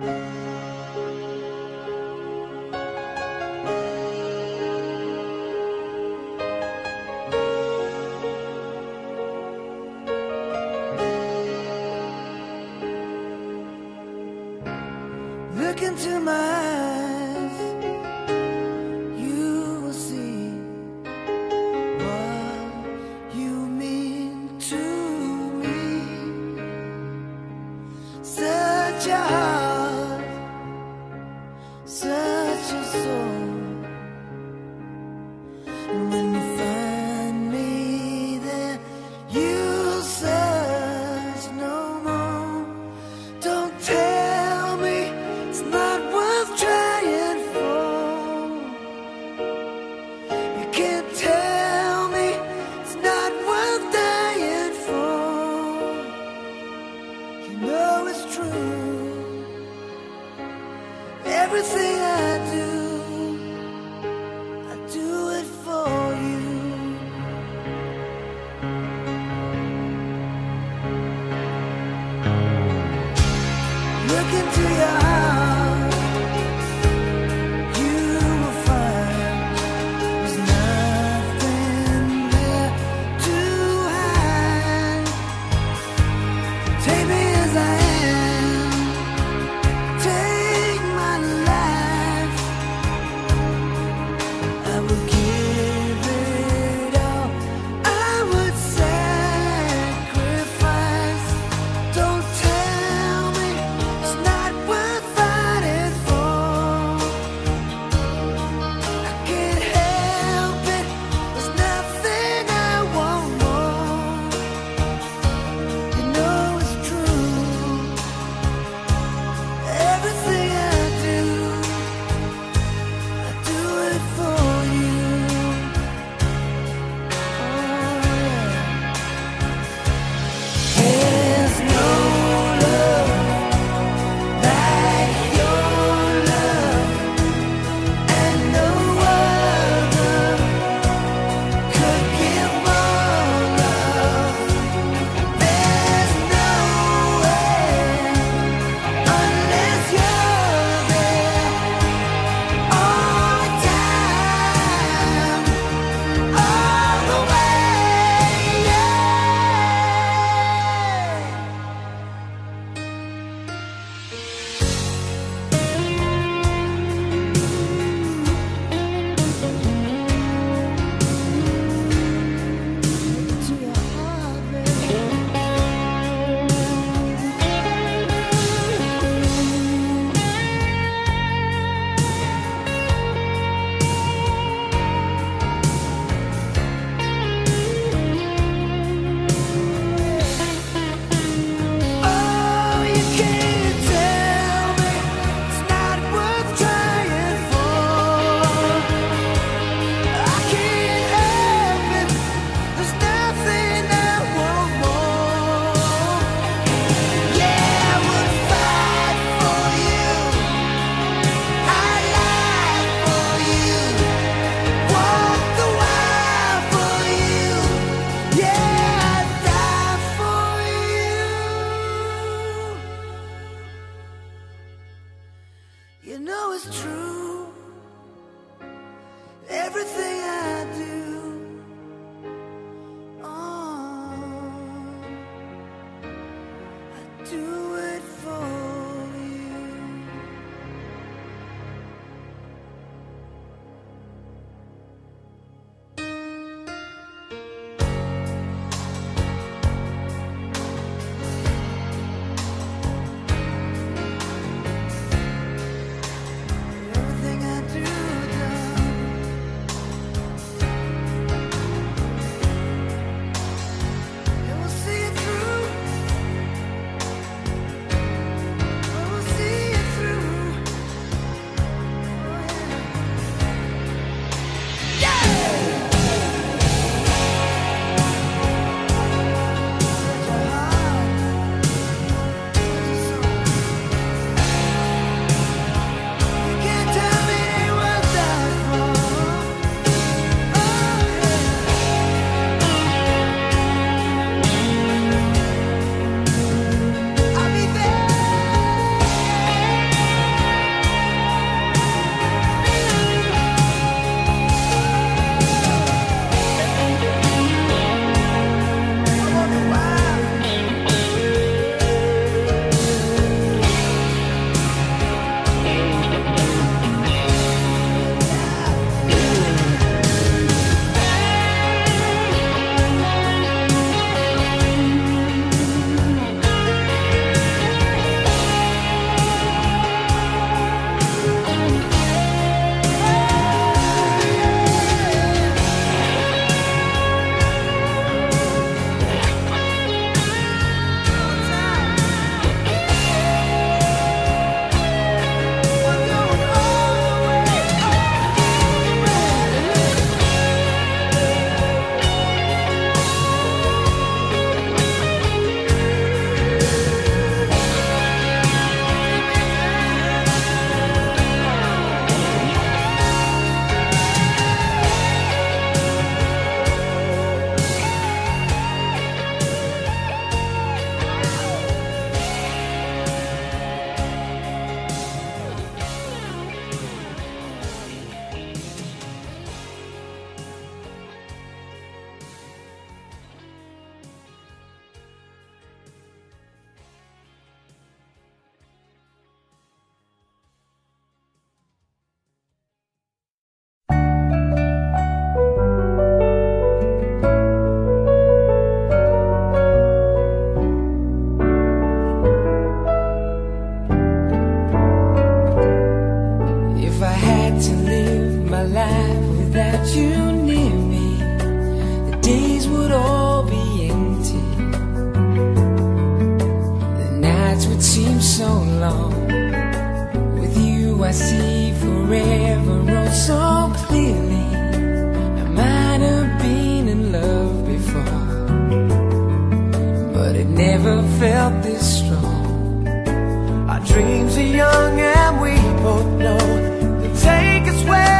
Look this strong. Our dreams are young and we both know they take us where.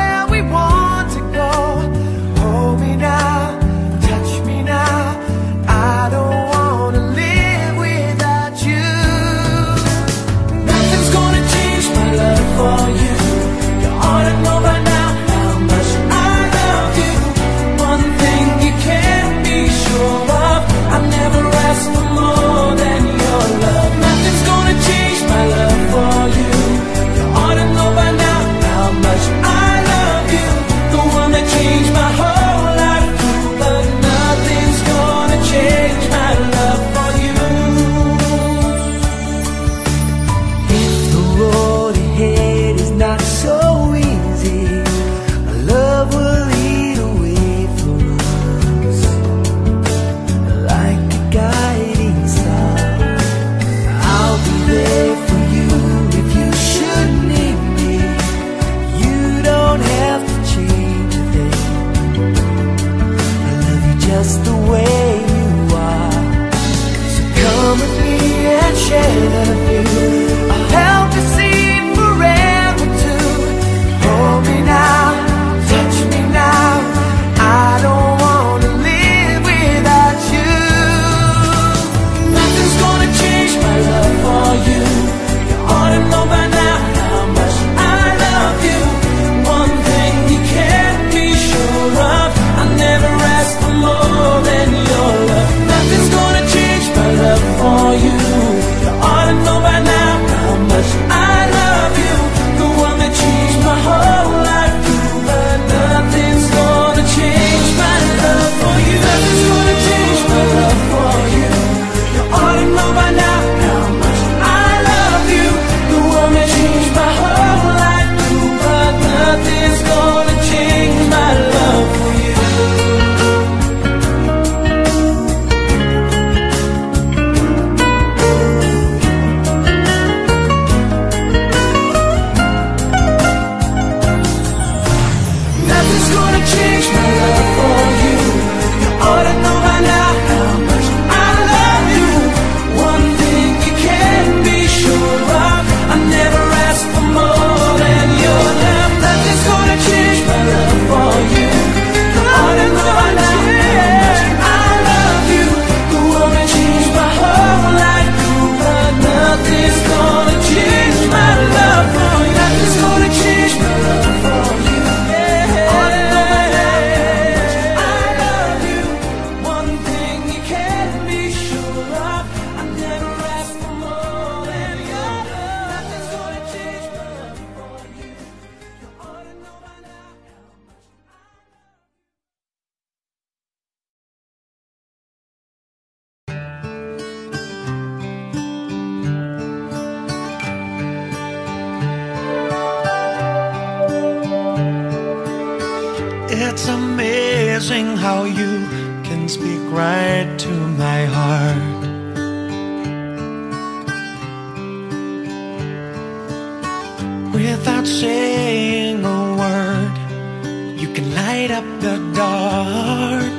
up the dark.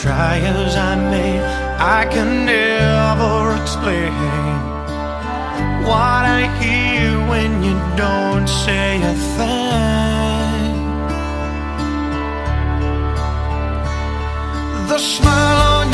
Try as I may, I can never explain. What I hear when you don't say a thing. The smile on your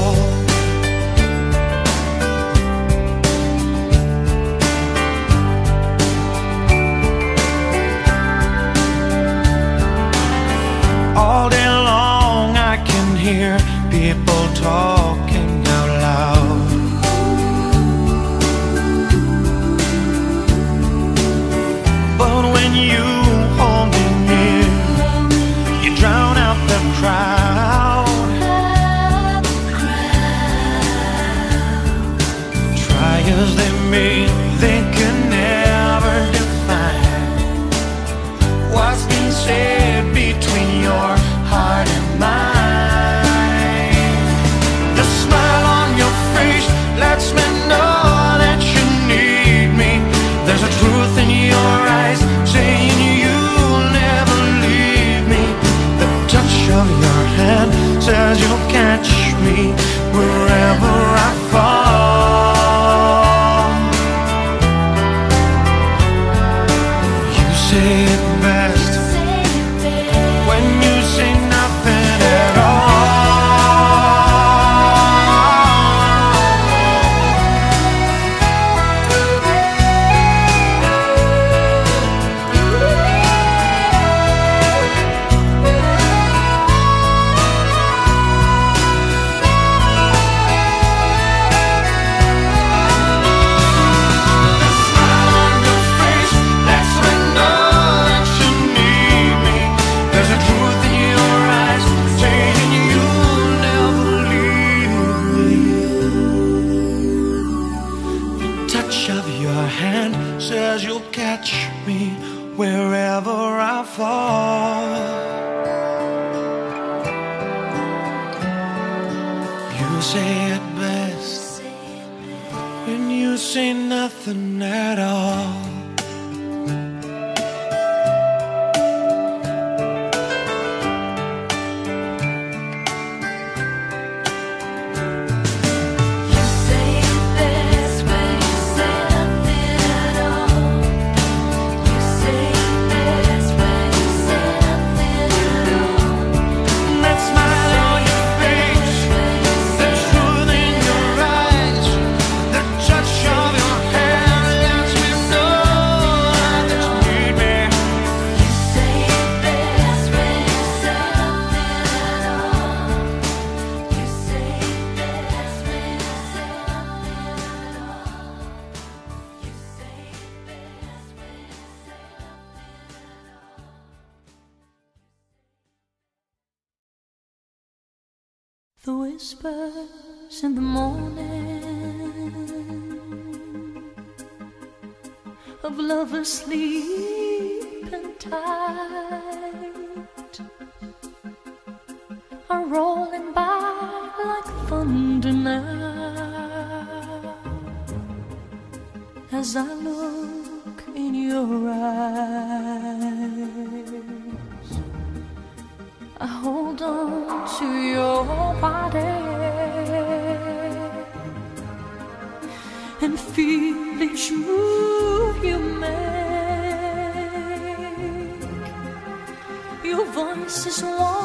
try. The whispers in the morning of lovers sleeping tight are rolling by like thunder now as I look in your eyes hold on to your body and feel each move you make. Your voice is warm.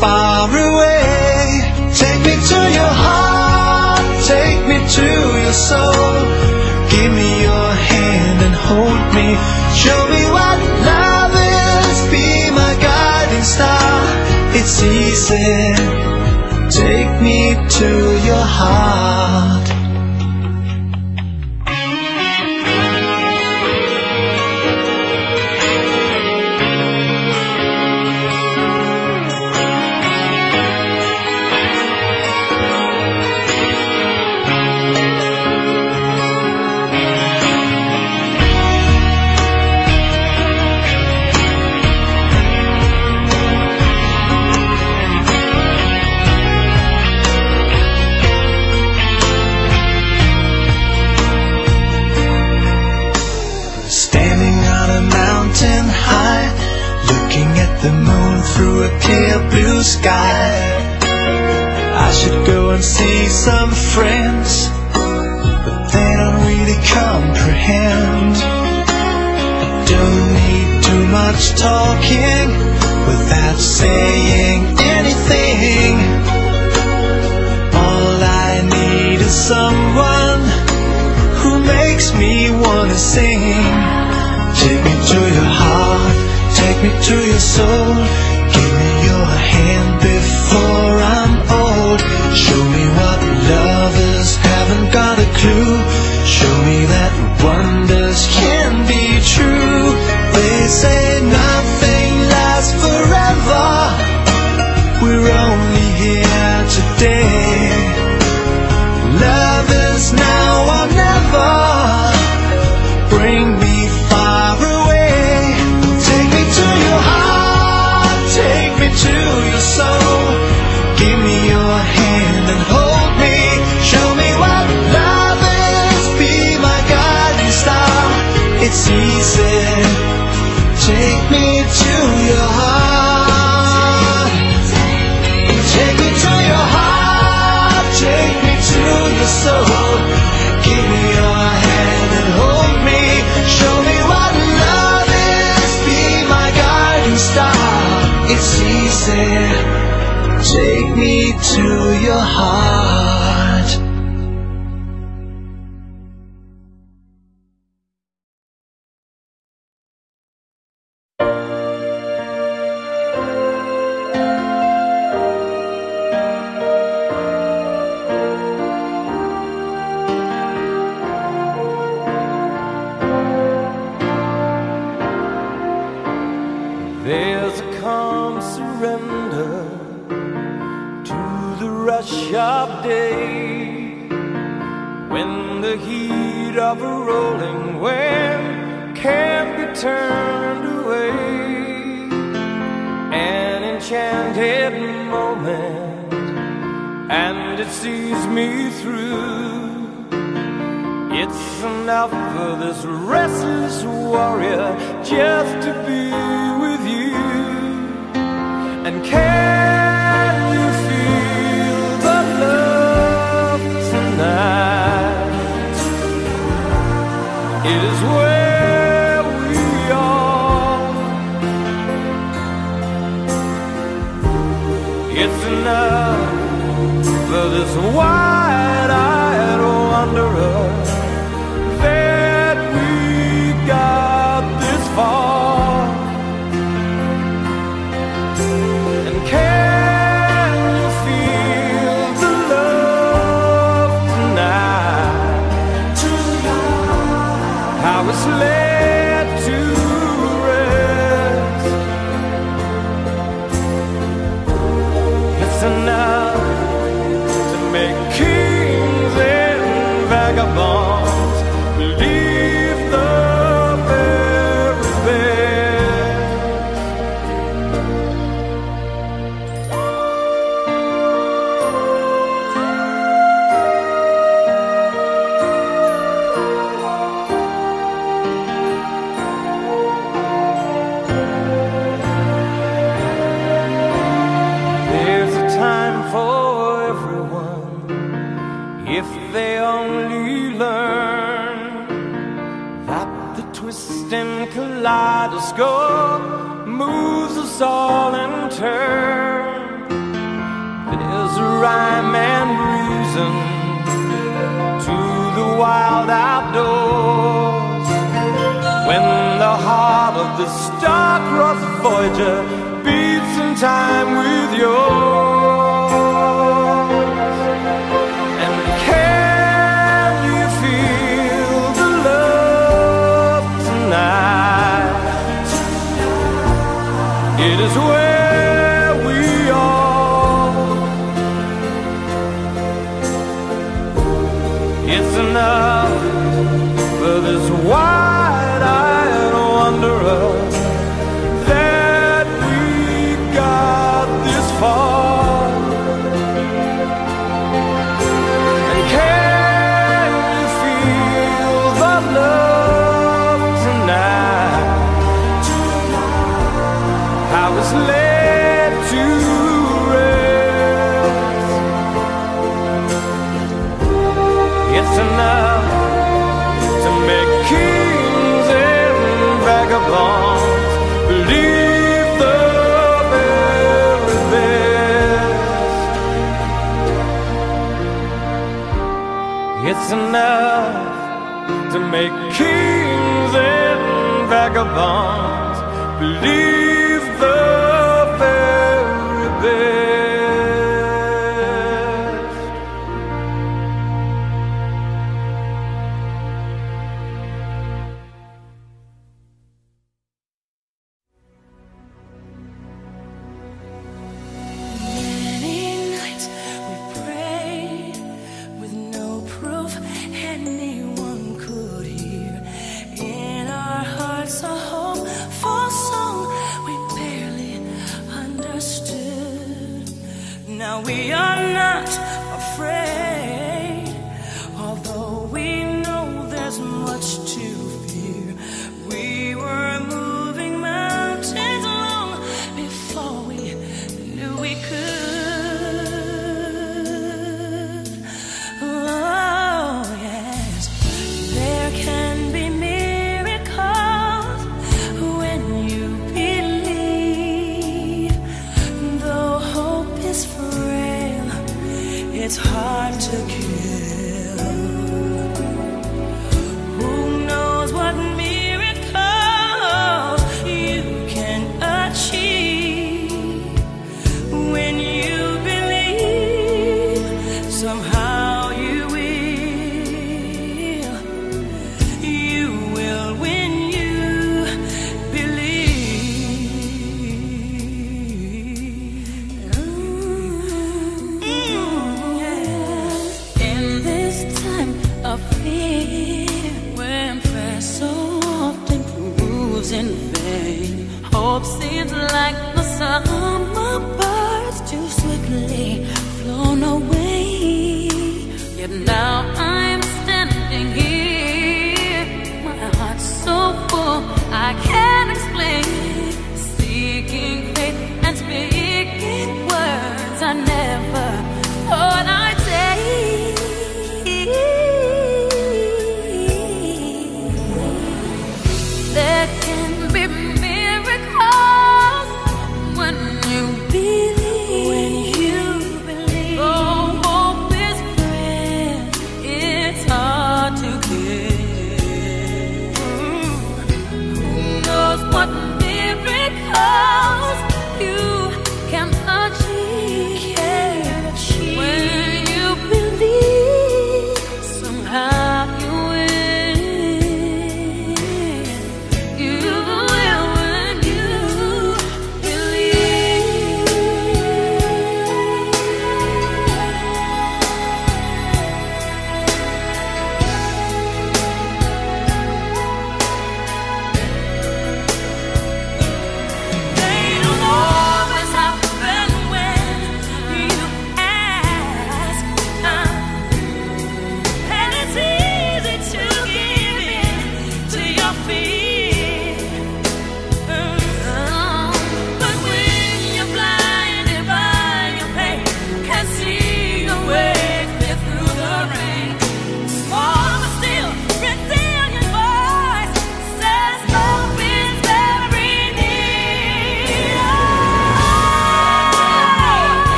far away. Take me to your heart, take me to your soul. Give me your hand and hold me. Show me what love is, be my guiding star. It's easy. Take me to your heart. sky. I should go and see some friends, but they don't really comprehend. Don't need too much talking without saying anything. All I need is someone who makes me wanna sing. Take me to your heart, take me to your soul before I'm old. Show me what lovers haven't got a clue. Show me that to your heart.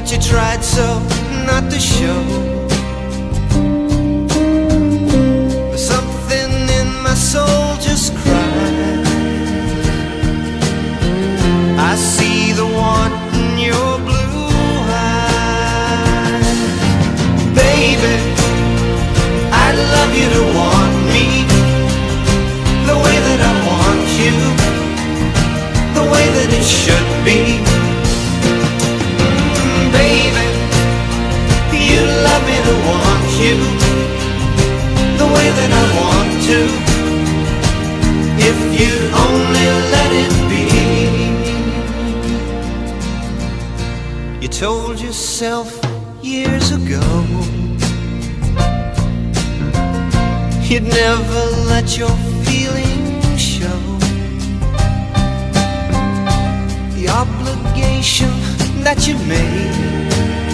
what you tried so not to show. you the way that I want to. If you only let it be. You told yourself years ago you'd never let your feelings show. The obligation that you made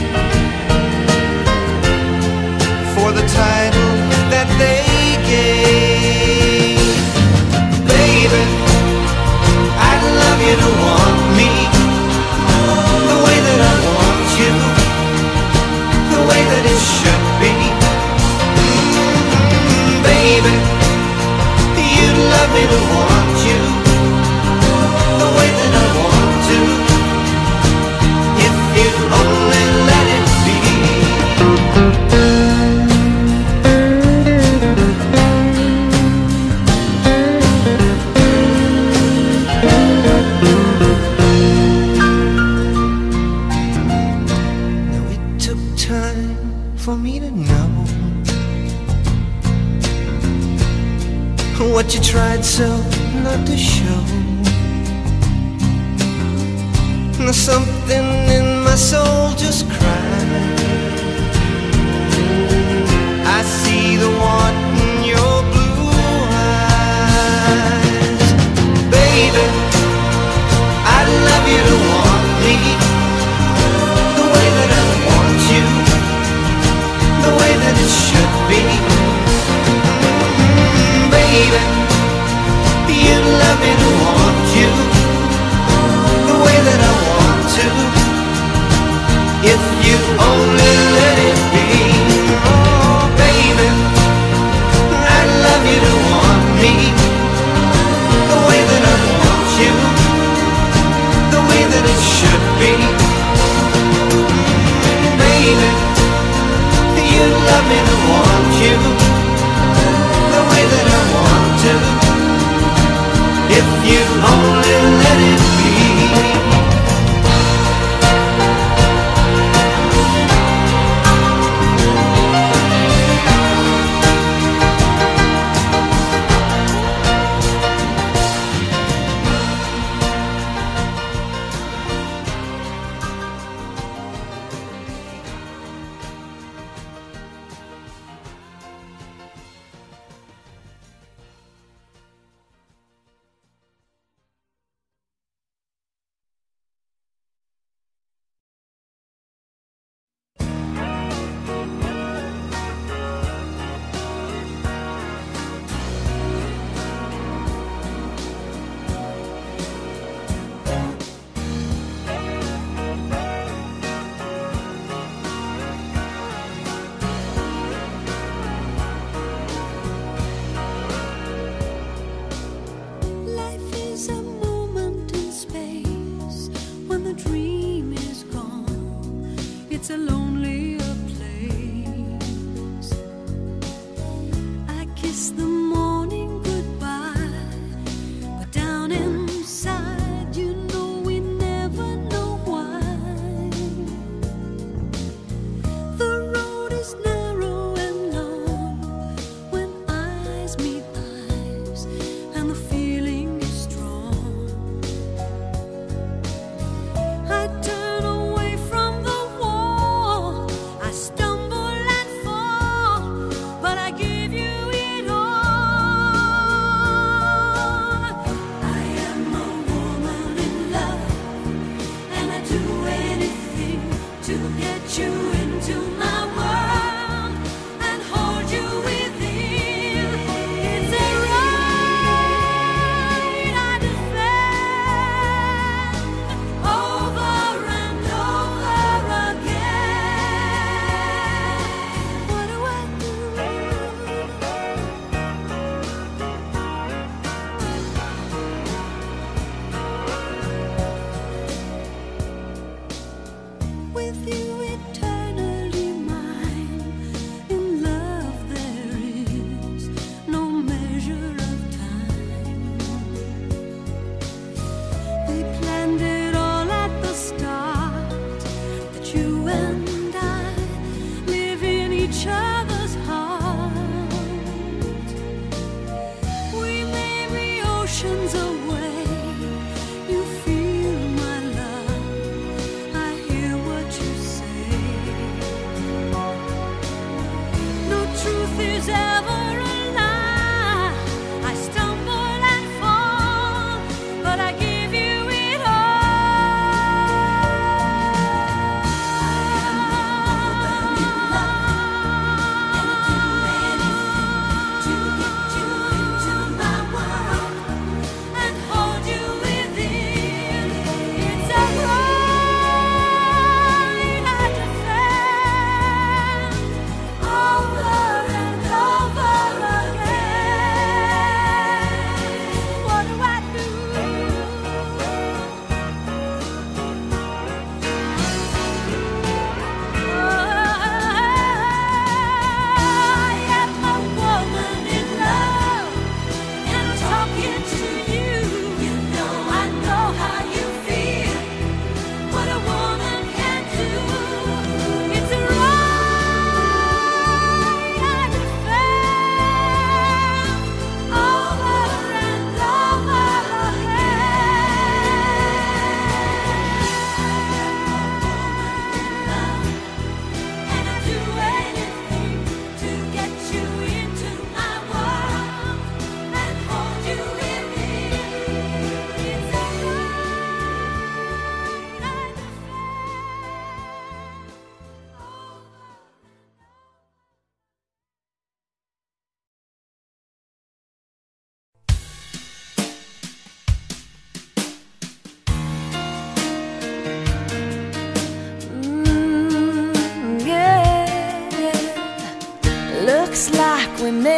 we made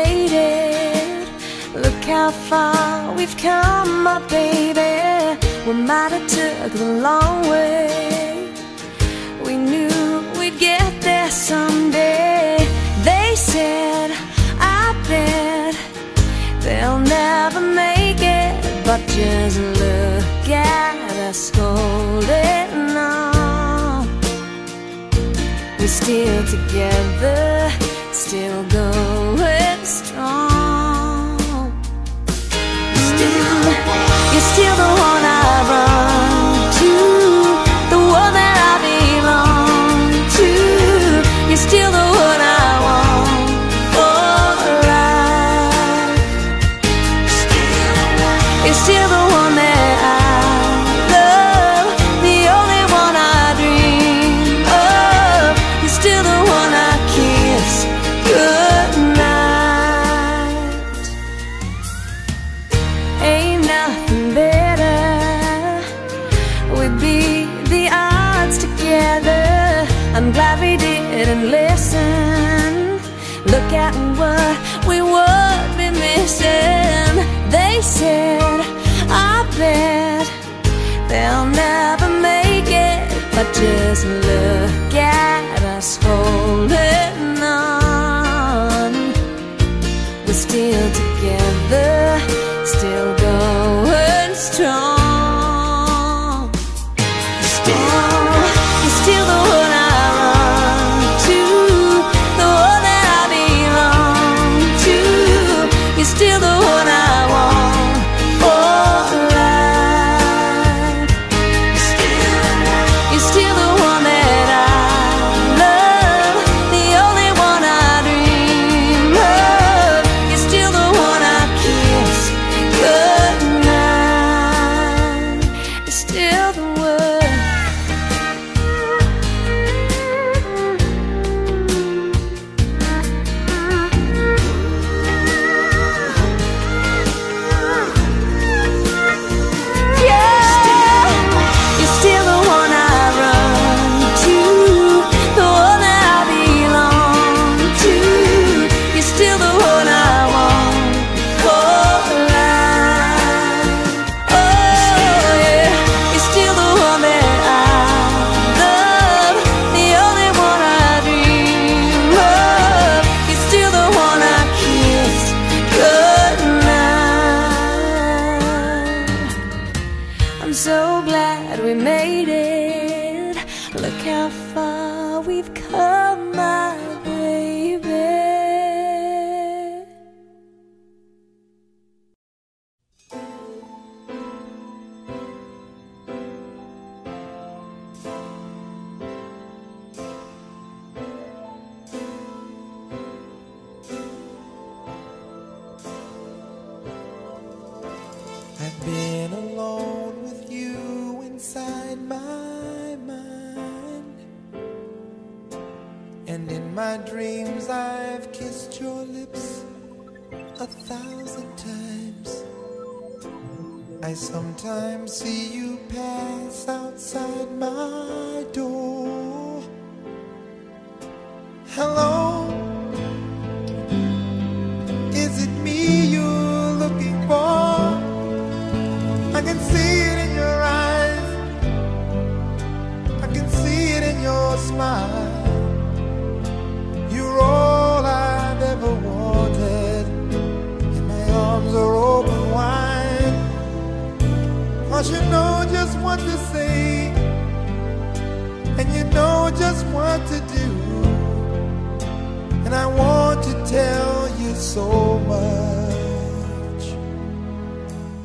much.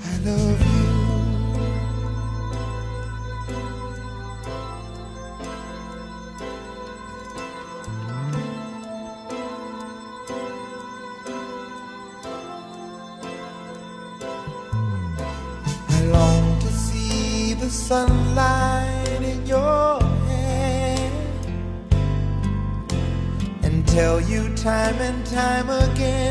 I love you. I long to see the sunlight in your tell you time and time again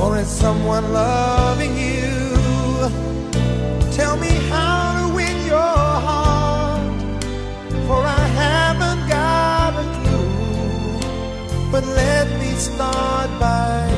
or is someone loving you. Tell me how to win your heart, for I haven't got a clue. But let me start by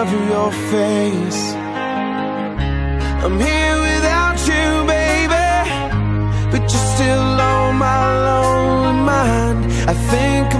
of your face. I'm here without you, baby But you're still on my lonely mind. I think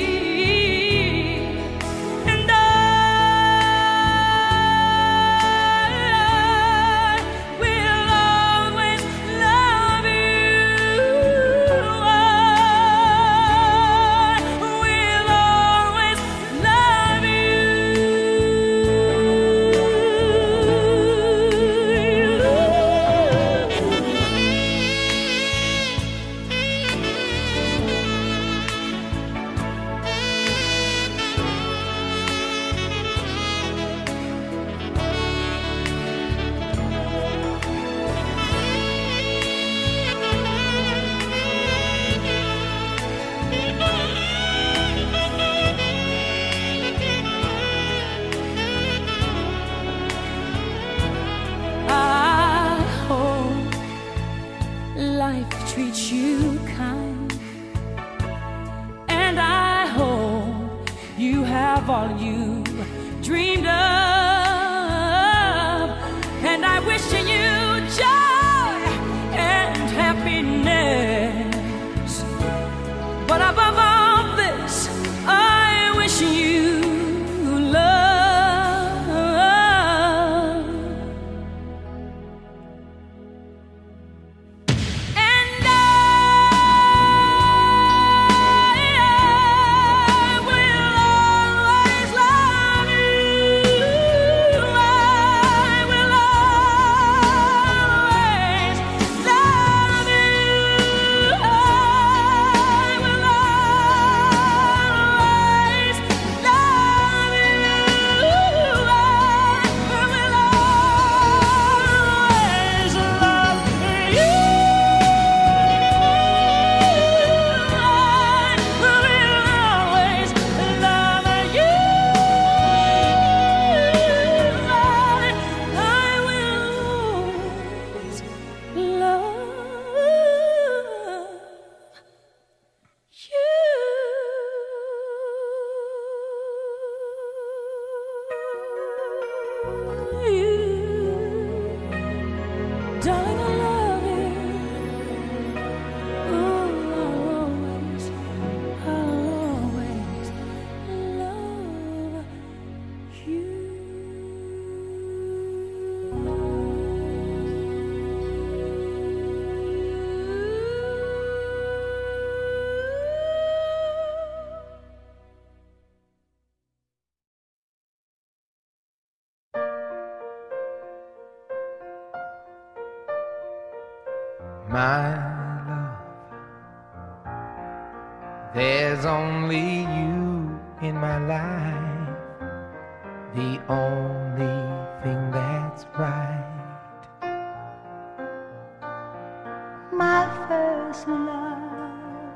My first love,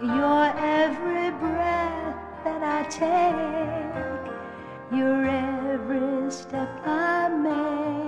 your every breath that I take, your every step I make.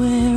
Wherever